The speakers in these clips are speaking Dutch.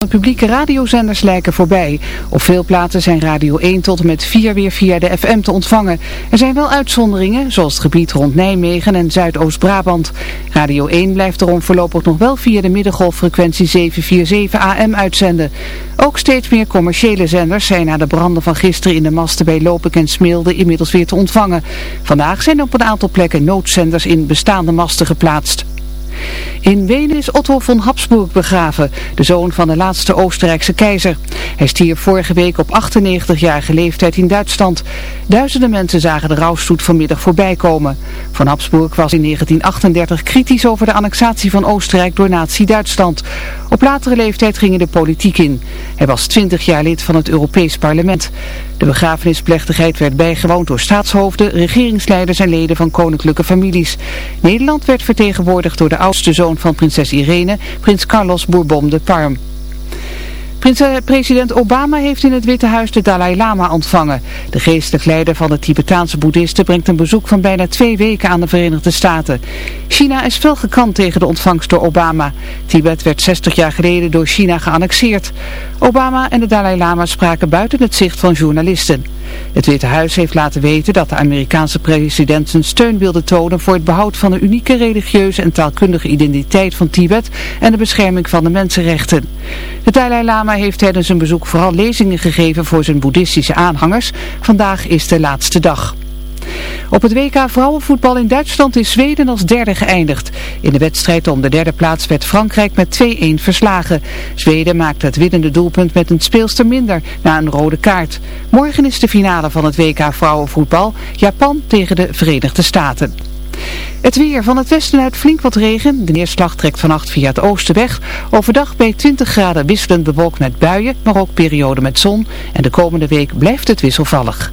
De publieke radiozenders lijken voorbij. Op veel plaatsen zijn Radio 1 tot en met 4 weer via de FM te ontvangen. Er zijn wel uitzonderingen, zoals het gebied rond Nijmegen en Zuidoost-Brabant. Radio 1 blijft erom voorlopig nog wel via de middengolffrequentie 747 AM uitzenden. Ook steeds meer commerciële zenders zijn na de branden van gisteren in de masten bij Lopik en Smeelde inmiddels weer te ontvangen. Vandaag zijn op een aantal plekken noodzenders in bestaande masten geplaatst. In Wenen is Otto von Habsburg begraven, de zoon van de laatste Oostenrijkse keizer. Hij stierf vorige week op 98-jarige leeftijd in Duitsland. Duizenden mensen zagen de rouwstoet vanmiddag voorbij komen. Von Habsburg was in 1938 kritisch over de annexatie van Oostenrijk door nazi-Duitsland. Op latere leeftijd ging hij de politiek in. Hij was 20 jaar lid van het Europees Parlement. De begrafenisplechtigheid werd bijgewoond door staatshoofden, regeringsleiders en leden van koninklijke families. Nederland werd vertegenwoordigd door de oudste zoon van prinses Irene, prins Carlos Bourbon de Parme. President Obama heeft in het Witte Huis de Dalai Lama ontvangen. De geestelijk leider van de Tibetaanse boeddhisten brengt een bezoek van bijna twee weken aan de Verenigde Staten. China is fel gekant tegen de ontvangst door Obama. Tibet werd 60 jaar geleden door China geannexeerd. Obama en de Dalai Lama spraken buiten het zicht van journalisten. Het Witte Huis heeft laten weten dat de Amerikaanse president zijn steun wilde tonen voor het behoud van de unieke religieuze en taalkundige identiteit van Tibet en de bescherming van de mensenrechten. De Dalai Lama heeft tijdens zijn bezoek vooral lezingen gegeven voor zijn boeddhistische aanhangers. Vandaag is de laatste dag. Op het WK vrouwenvoetbal in Duitsland is Zweden als derde geëindigd. In de wedstrijd om de derde plaats werd Frankrijk met 2-1 verslagen. Zweden maakte het winnende doelpunt met een speelster minder na een rode kaart. Morgen is de finale van het WK vrouwenvoetbal. Japan tegen de Verenigde Staten. Het weer van het westen uit flink wat regen. De neerslag trekt vannacht via het oosten weg. Overdag bij 20 graden wisselend bewolkt met buien, maar ook perioden met zon. En de komende week blijft het wisselvallig.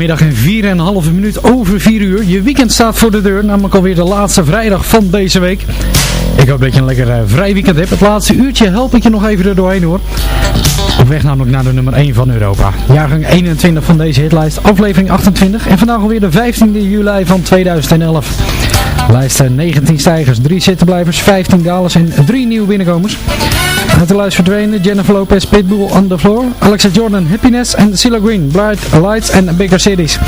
Vrijdagmiddag en 4,5 minuut over 4 uur. Je weekend staat voor de deur, namelijk alweer de laatste vrijdag van deze week. Ik hoop dat je een lekker eh, vrij weekend hebt. Het laatste uurtje help ik je nog even er doorheen hoor. Op weg namelijk naar de nummer 1 van Europa. Jaargang 21 van deze hitlijst, aflevering 28. En vandaag alweer de 15e juli van 2011. Lijst 19 stijgers, 3 zittenblijvers, 15 dalers en 3 nieuwe binnenkomers. Uit de lijst verdwenen Jennifer Lopez, Pitbull on the Floor, Alexa Jordan, Happiness en CeeLo Green, Bright Lights en Bigger Cities.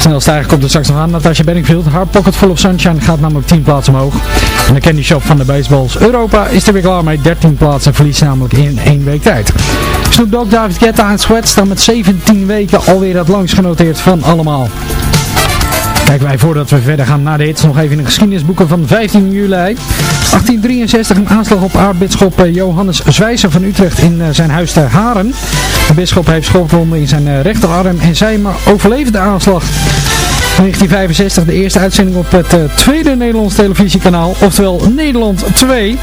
Snel stijgen komt er straks nog aan. Natasha Bedingfield, Hard Pocket Full of Sunshine gaat namelijk 10 plaatsen omhoog. En de candy shop van de baseballs Europa is er weer klaar mee. 13 plaatsen verlies namelijk in 1 week tijd. Snoop Dogg, David Guetta en Sweat staan met 17 weken alweer het langst genoteerd van allemaal. Kijken wij voordat we verder gaan naar de nog even in de geschiedenisboeken van 15 juli 1863 een aanslag op aartsbisschop eh, Johannes Zwijzer van Utrecht in eh, zijn huis te Haren. De bisschop heeft schotwonden in zijn eh, rechterarm en zij maar overleefde de aanslag. 1965 de eerste uitzending op het uh, tweede Nederlands televisiekanaal, oftewel Nederland 2.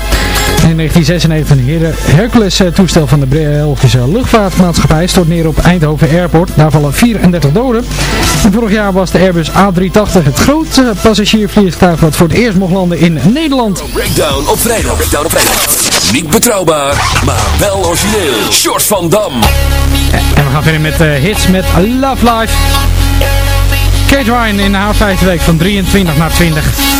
En in 1996 een Hercules toestel van de Belgische luchtvaartmaatschappij stort neer op Eindhoven Airport. Daar vallen 34 doden. En vorig jaar was de Airbus A380 het grootste passagiervliegtuig wat voor het eerst mocht landen in Nederland. Breakdown op vrijdag. Breakdown op vrijdag. Niet betrouwbaar, maar wel origineel. Short van Dam. En we gaan verder met uh, hits met Love Life. Kate Ryan in haar vijfde week van 23 naar 20.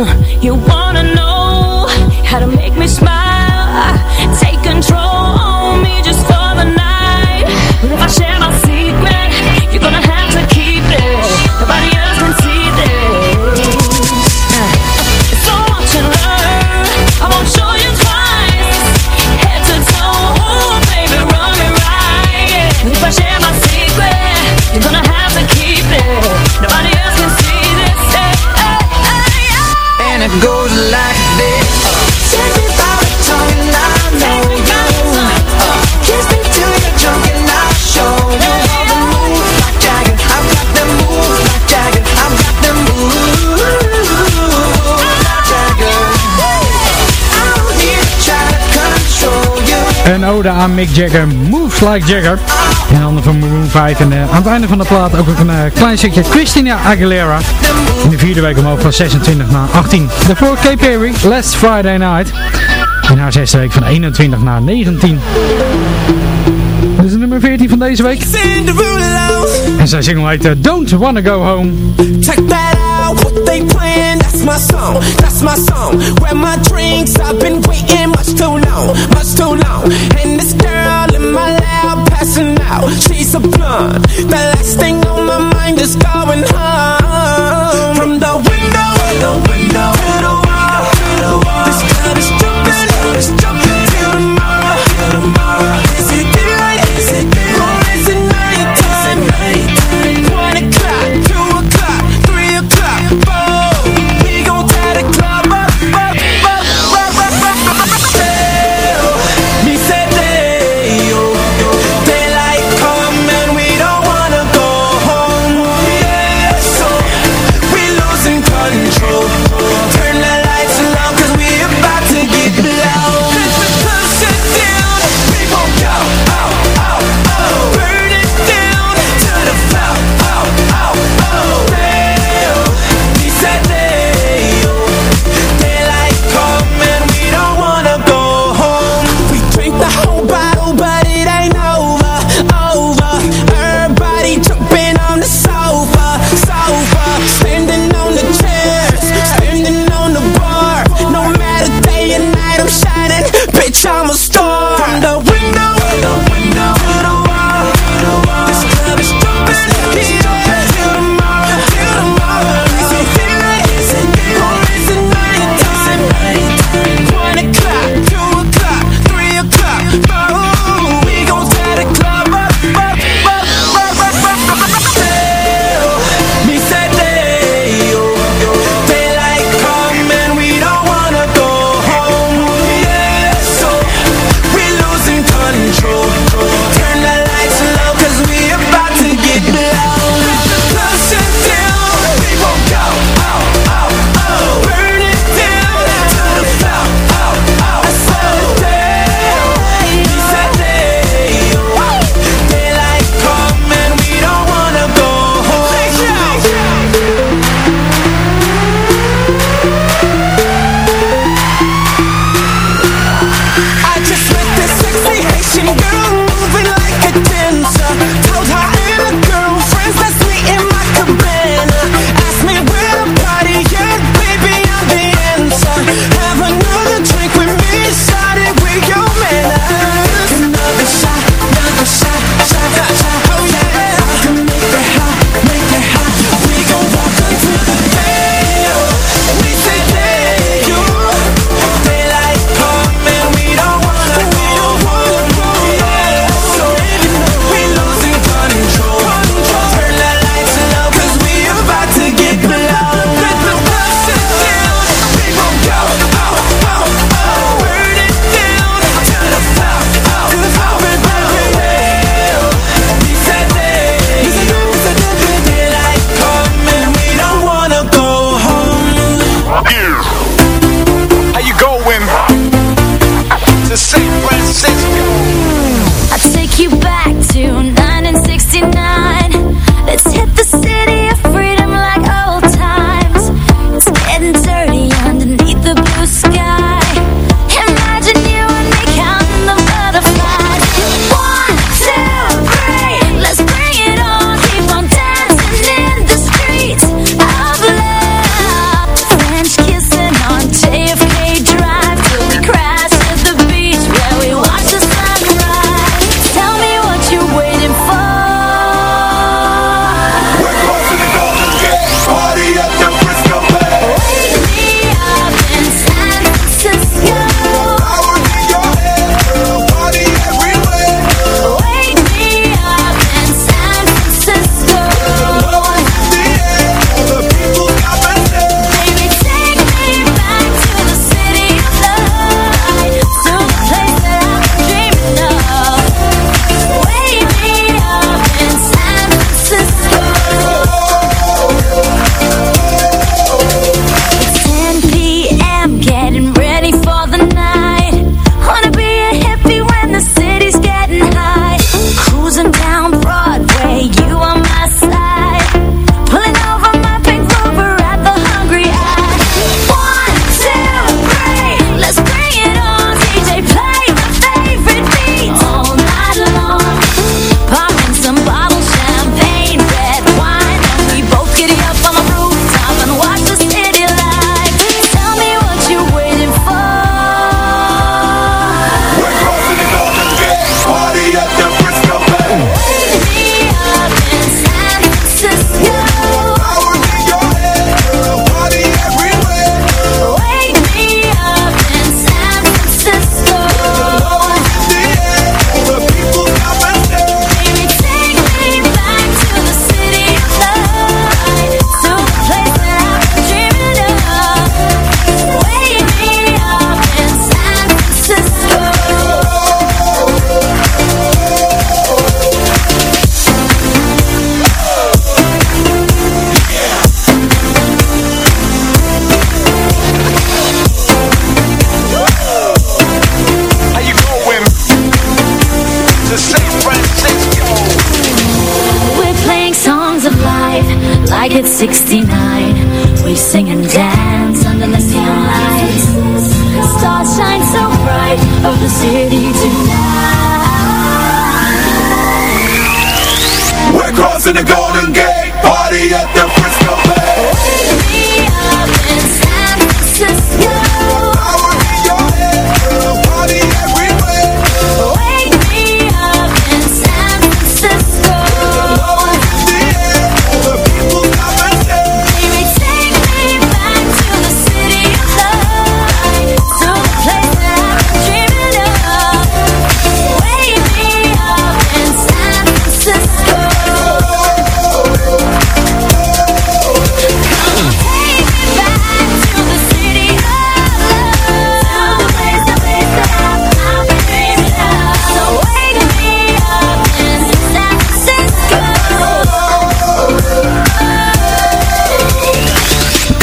You want ode aan Mick Jagger, Moves Like Jagger. In handen van Maroon 5. En eh, aan het einde van de plaat ook een eh, klein stukje Christina Aguilera. In de vierde week omhoog van 26 naar 18. Daarvoor Kay Perry, Last Friday Night. In haar zesde week van 21 naar 19. Dit is de nummer 14 van deze week. En zijn single heet eh, Don't Wanna Go Home. Check that out, what they that's my song, that's my song. Grab my drinks, I've been waiting much too long, much too long. And this girl in my lap passing out, she's a blonde. The last thing on my mind is going home. From the window, the window to the wall, to the wall. This club is jumping, is jumping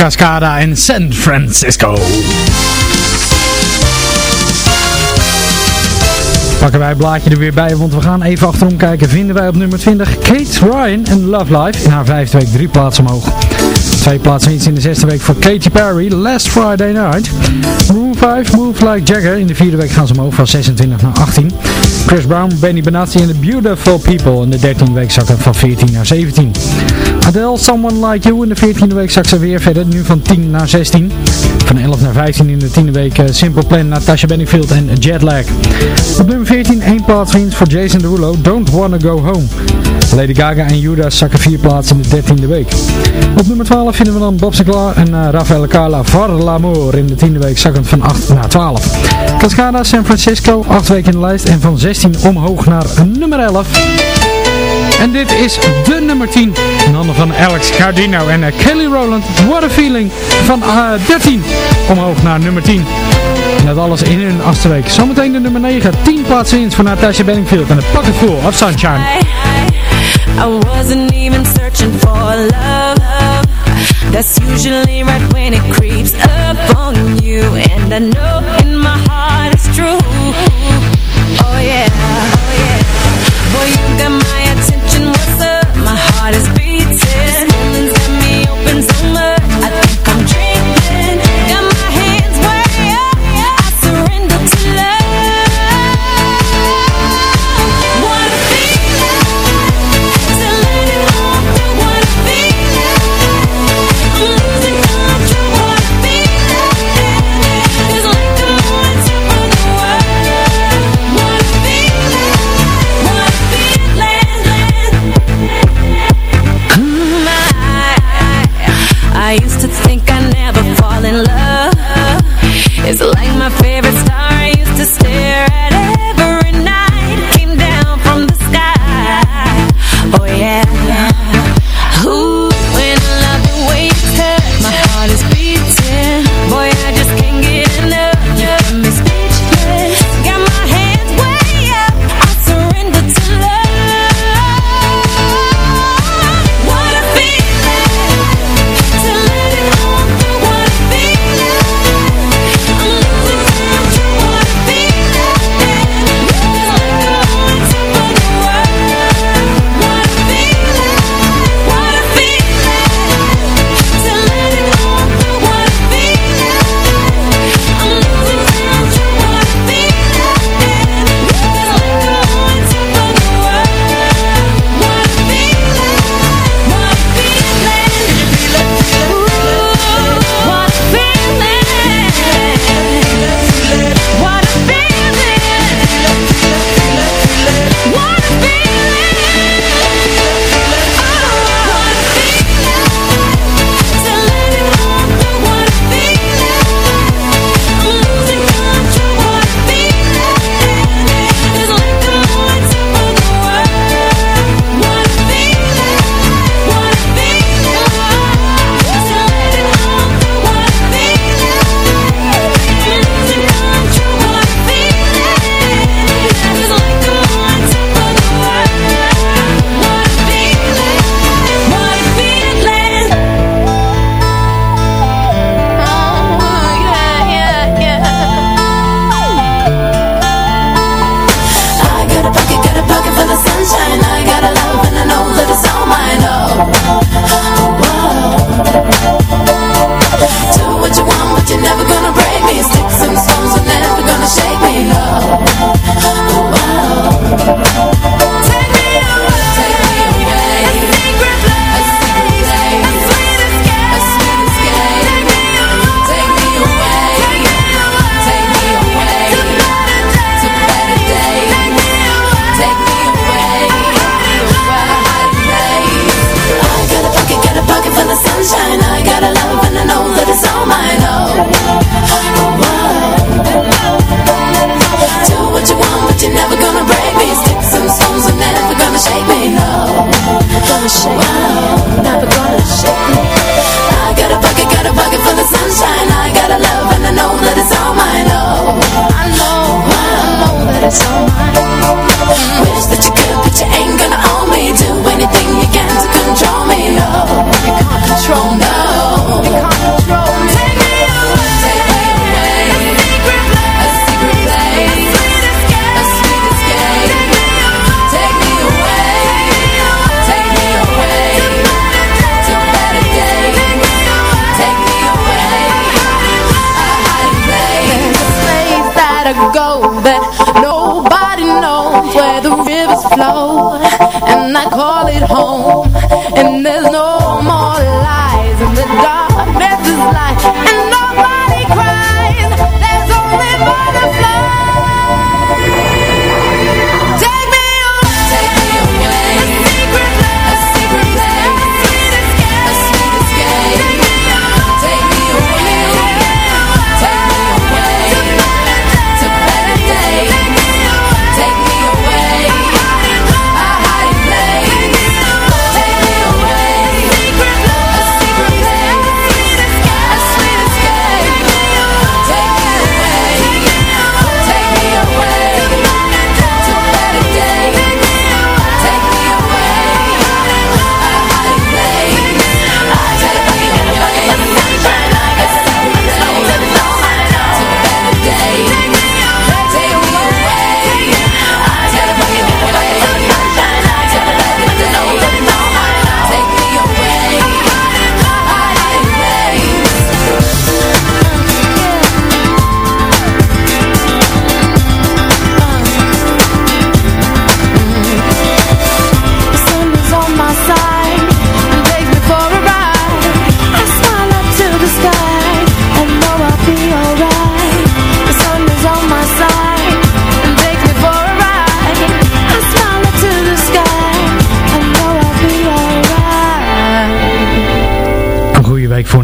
Cascada en San Francisco. Pakken wij het blaadje er weer bij, want we gaan even achterom kijken. Vinden wij op nummer 20 Kate Ryan en Love Life in haar vijfde week drie plaatsen omhoog. Twee plaatsen iets in de zesde week voor Katy Perry, Last Friday Night. Move 5, Move Like Jagger. In de vierde week gaan ze omhoog van 26 naar 18. Chris Brown, Benny Benassi en The Beautiful People. In de dertiende week zakken van 14 naar 17. Adele, Someone Like You. In de veertiende week zakt ze weer verder, nu van 10 naar 16. Van 11 naar 15 in de tiende week uh, Simple Plan, Natasha Bedingfield en Jetlag. Op nummer 14 één plaats voor Jason Derulo, Don't Wanna Go Home. Lady Gaga en Judas zakken vier plaatsen in de dertiende week. Op nummer 12 vinden we dan Bob Sinclair en uh, Rafael Carla Var l'Amour in de tiende week zakkend van 8 naar 12. Cascada, San Francisco, 8 weken in de lijst en van 16 omhoog naar nummer 11. En dit is de nummer 10 in handen van Alex Cardino en uh, Kelly Rowland. What a feeling van uh, 13 omhoog naar nummer 10. En alles in hun achtste week. Zometeen de nummer 9, 10 plaatsen in voor Natasha Bedingfield en een pocket full of sunshine. I, I wasn't even searching for love. That's usually right when it creeps up on you. And I know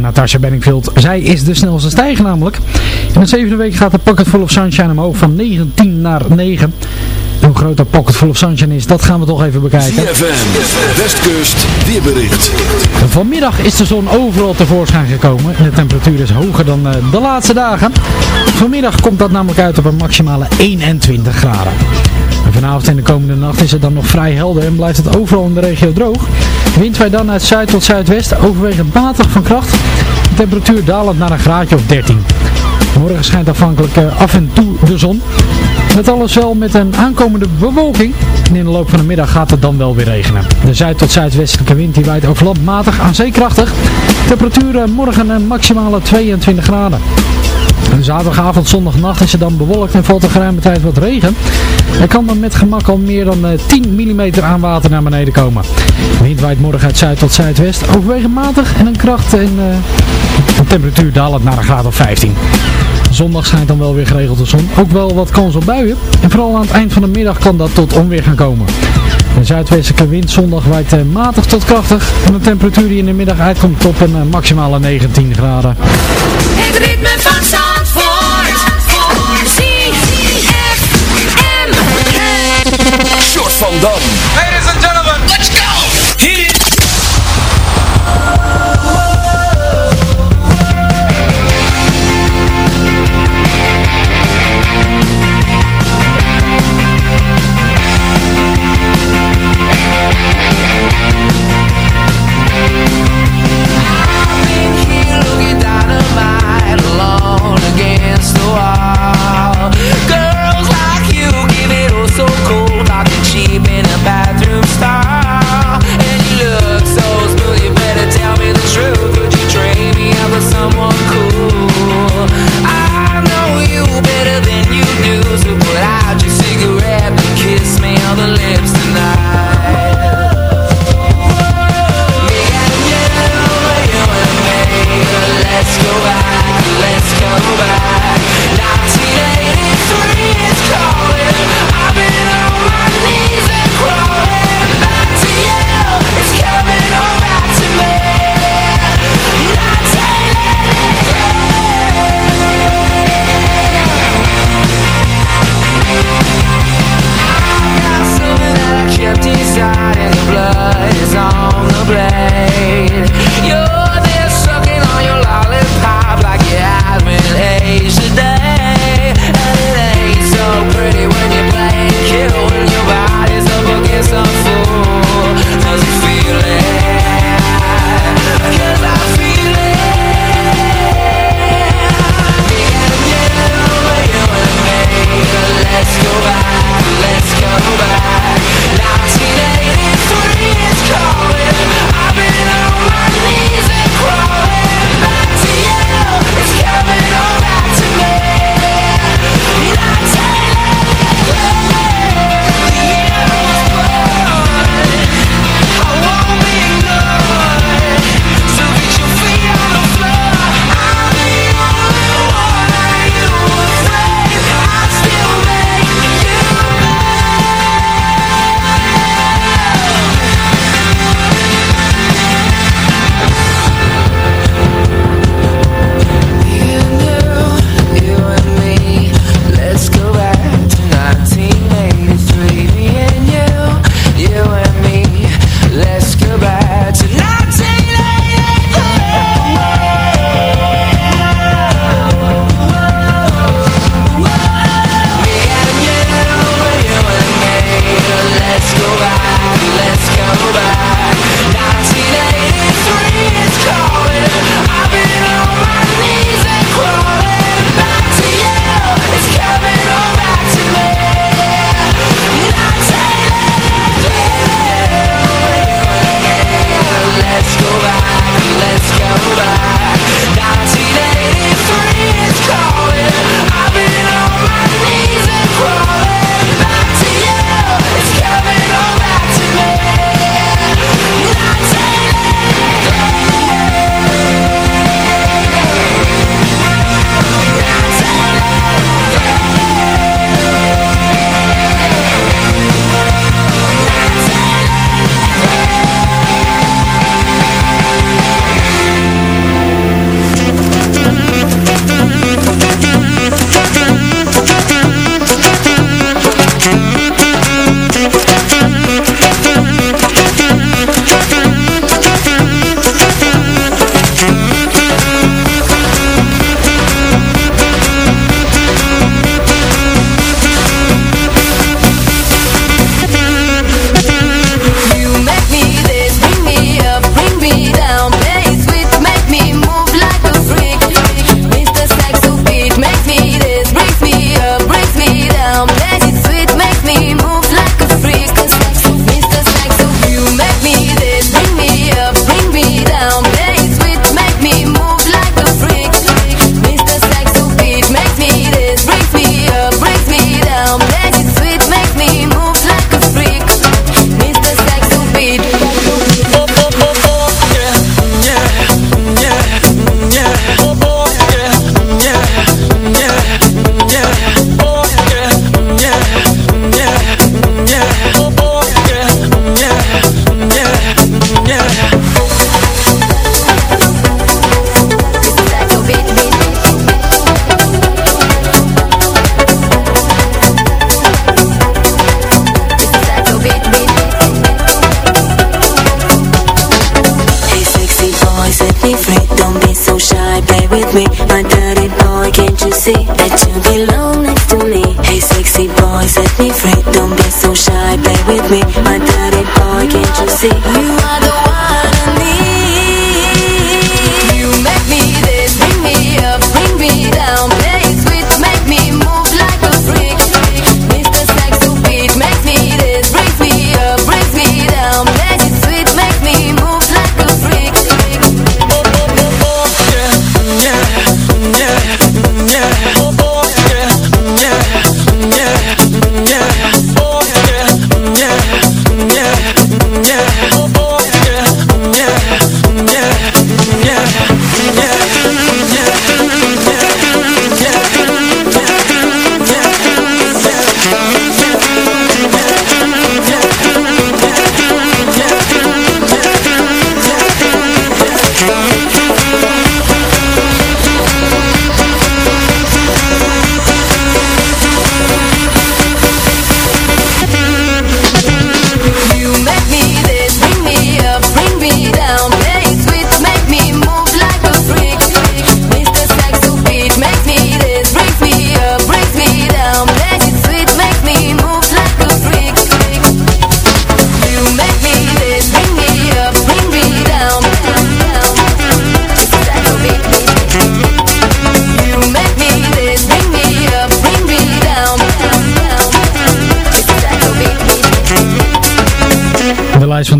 Natasha Benningfield. Zij is de snelste stijger namelijk. In de zevende week gaat de Pocket Full of Sunshine omhoog van 19 naar 9. En hoe groot dat Pocket Full of Sunshine is, dat gaan we toch even bekijken. ZFM, Westkust, weerbericht. Vanmiddag is de zon overal tevoorschijn gekomen. En de temperatuur is hoger dan eh, de laatste dagen. Vanmiddag komt dat namelijk uit op een maximale 21 graden. Vanavond en de komende nacht is het dan nog vrij helder en blijft het overal in de regio droog. Wind wij dan uit zuid tot zuidwest, overwegend matig van kracht. De temperatuur dalend naar een graadje of 13. Morgen schijnt afhankelijk eh, af en toe de zon. Met alles wel met een aankomende bewolking. En in de loop van de middag gaat het dan wel weer regenen. De zuid- tot zuidwestelijke wind die waait over matig aan zee krachtig. Temperatuur eh, morgen een maximale 22 graden. Zaterdagavond, zondagnacht is het dan bewolkt en valt er geruime tijd wat regen. Er kan dan met gemak al meer dan eh, 10 mm aan water naar beneden komen. Wind waait morgen uit zuid tot zuidwest, overwegend matig en een kracht en eh, de temperatuur dalend naar een graad of 15. Zondag schijnt dan wel weer geregeld de zon. Ook wel wat kans op buien. En vooral aan het eind van de middag kan dat tot onweer gaan komen. De zuidwestelijke wind zondag waait eh, matig tot krachtig. En de temperatuur die in de middag uitkomt op een eh, maximale 19 graden. Het ritme van. Van Dam.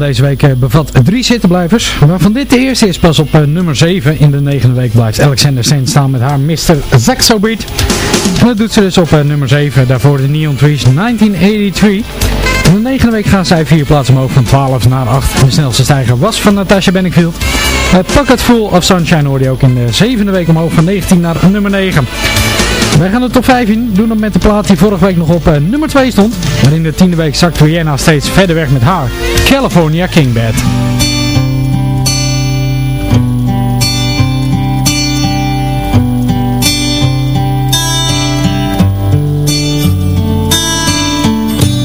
Deze week eh, bevat drie zittenblijvers, waarvan dit de eerste is. Pas op eh, nummer 7 in de negende week blijft Alexander Sand staan met haar Mr. Zaxobeat. Dat doet ze dus op eh, nummer 7, daarvoor de Neon Trees 1983. In de negende week gaan zij vier plaatsen omhoog van 12 naar 8. En de snelste stijger was van Natasha Bedingfield. Het Pocket Full of Sunshine hoorde je ook in de zevende week omhoog van 19 naar nummer 9. Wij gaan de top 5 in, doen dat met de plaat die vorige week nog op eh, nummer 2 stond. Maar in de tiende week zakt Rihanna steeds verder weg met haar California King Bed.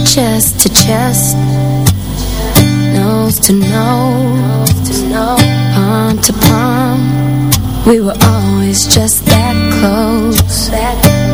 chest to chest, nose to nose, palm to palm. We were always just that close,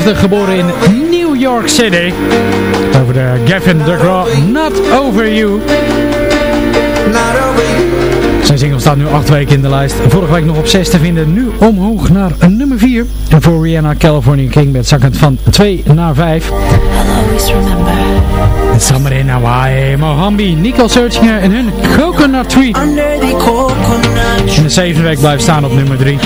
geboren in New York City. Over de Gavin DeGraw, Not Over You. Zijn single staat nu acht weken in de lijst. Vorige week nog op 6 te vinden, nu omhoog naar nummer 4. En voor Rihanna California King met zakkend van 2 naar 5. En Summer in Hawaii, Mohambi, Nicole Searchinger en hun Coconut Tree. In de zevende week blijft staan op nummer 3.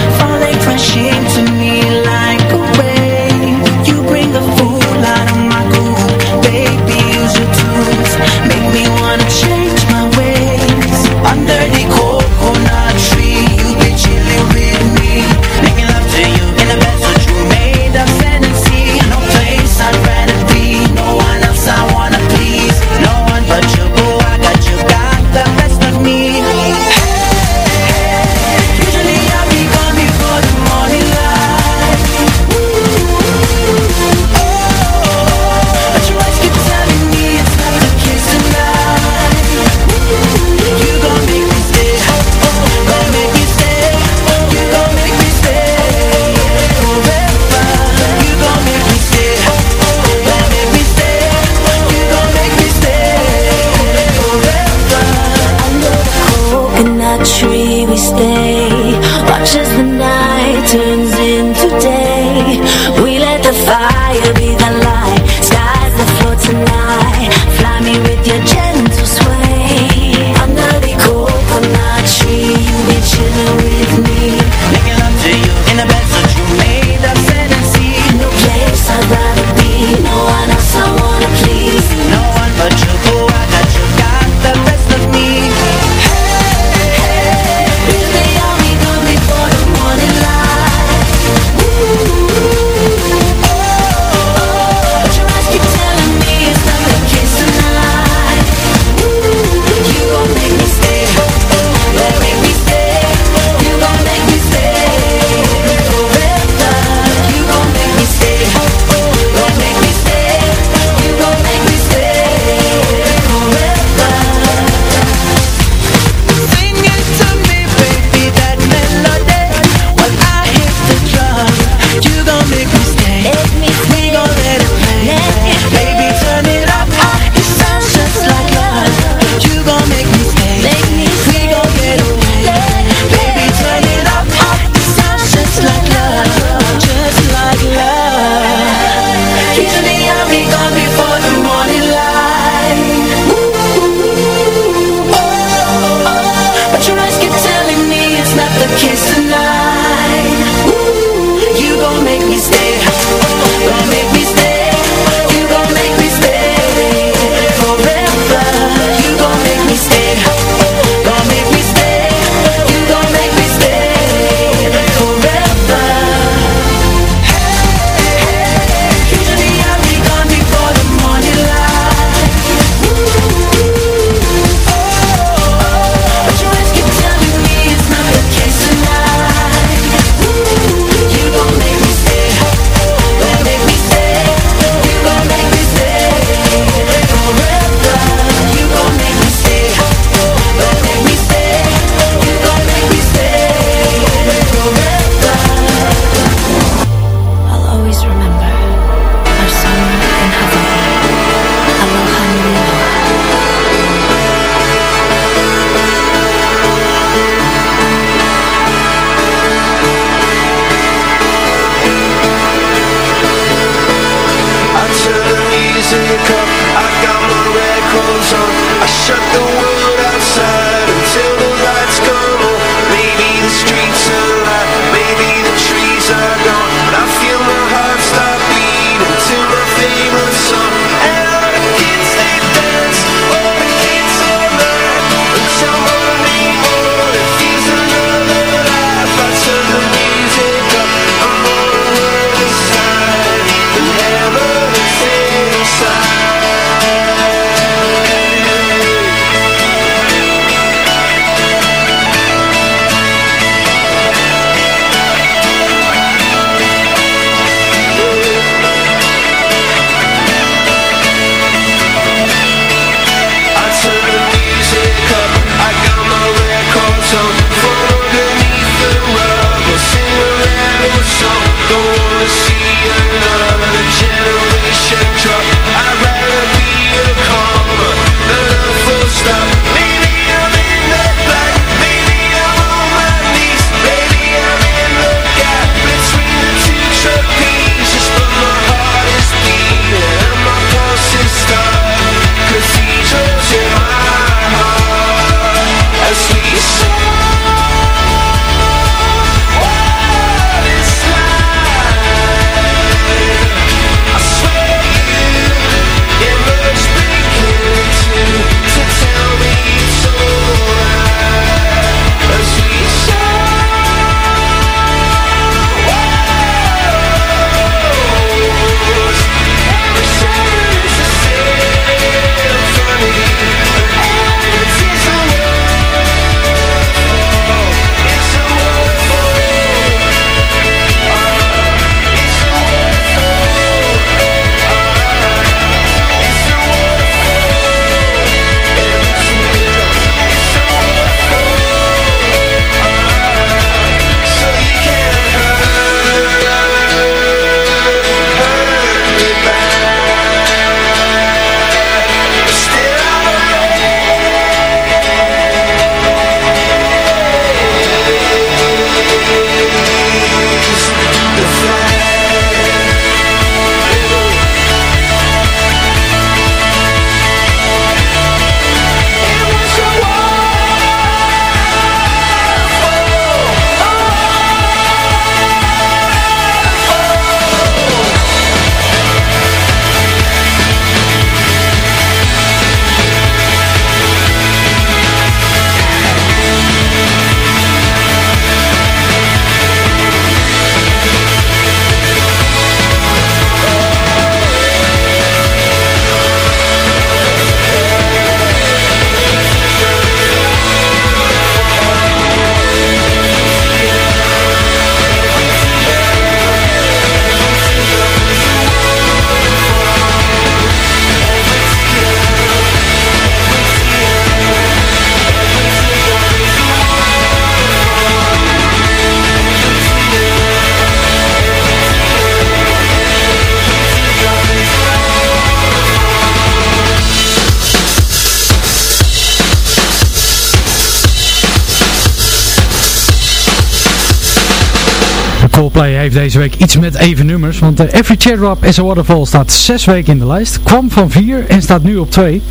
Deze week iets met even nummers, want uh, Every Teardrop is a Waterfall staat zes weken in de lijst, kwam van vier en staat nu op twee.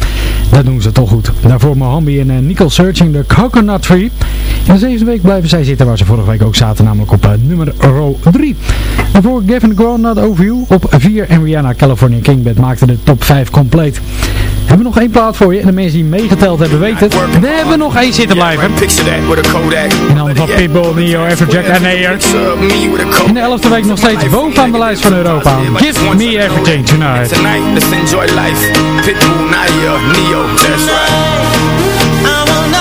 Dat doen ze toch goed. Daarvoor Mohambi en uh, Nicole Searching de Coconut Tree. In de zevende week blijven zij zitten waar ze vorige week ook zaten, namelijk op uh, nummer 3. Daarvoor Gavin Grown Not Over You op 4 en Rihanna California King Bed maakte de top 5 compleet. We hebben nog één plaat voor je en de mensen die meegeteld hebben weten het. We hebben nog één zitten blijven. In handen van Pitbull, Neo, Everjack en Ayer. In de elfde week nog steeds bovenaan de lijst van Europa. Give me everything tonight. Tonight, let's enjoy life. Pitbull, Naya, Neo, that's right.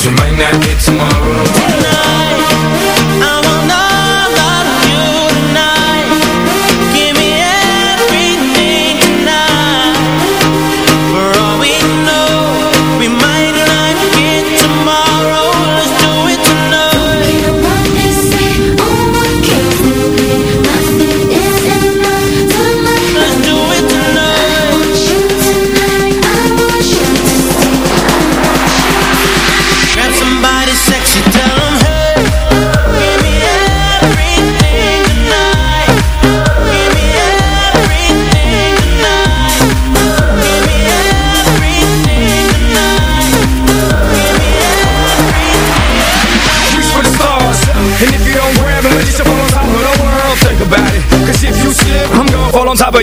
Cause we might not get tomorrow. Give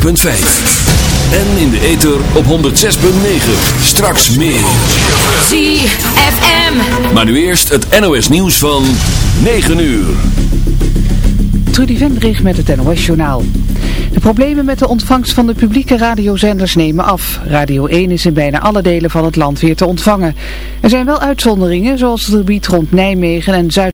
104.5. En in de ether op 106.9. Straks meer. ZFM. Maar nu eerst het NOS nieuws van 9 uur. Trudy Vendrig met het NOS-journaal. De problemen met de ontvangst van de publieke radiozenders nemen af. Radio 1 is in bijna alle delen van het land weer te ontvangen. Er zijn wel uitzonderingen, zoals het gebied rond Nijmegen en Zuid.